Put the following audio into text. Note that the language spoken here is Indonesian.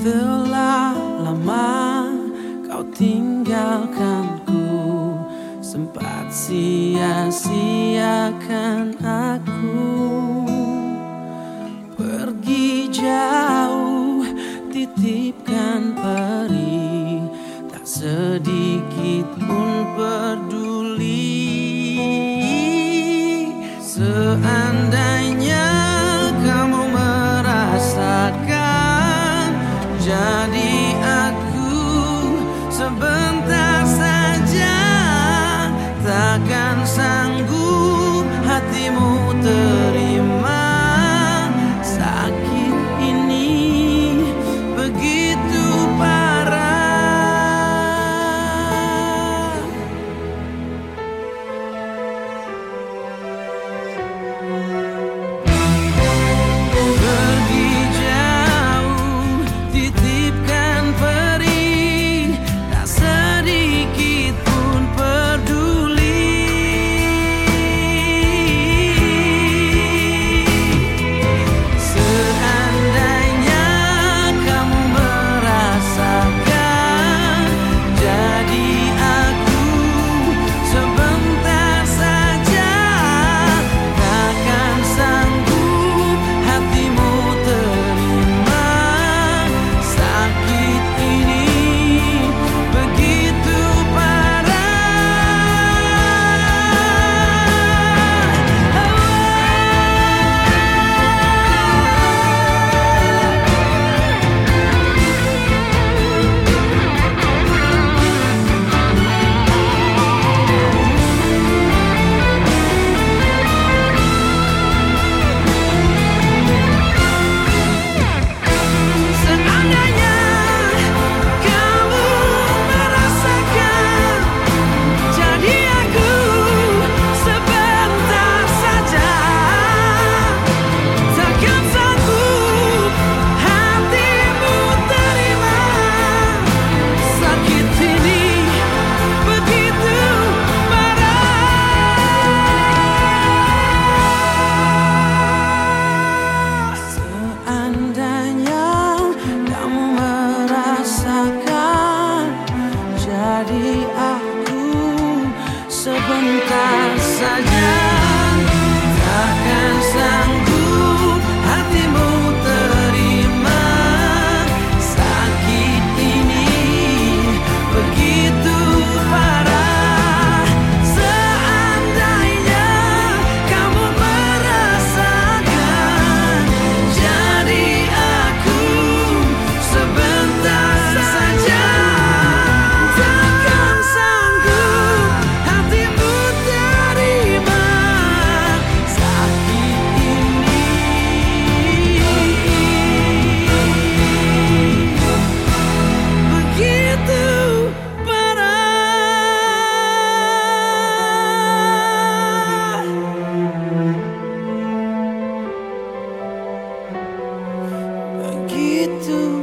Telah lama kau tinggalkanku. Sempat sia-siakan aku. Pergi jauh titipkan peri. Tak sedikit pun peduli. Seandainya sebentar saja. Takkan Jadi aku sebentar saja. To.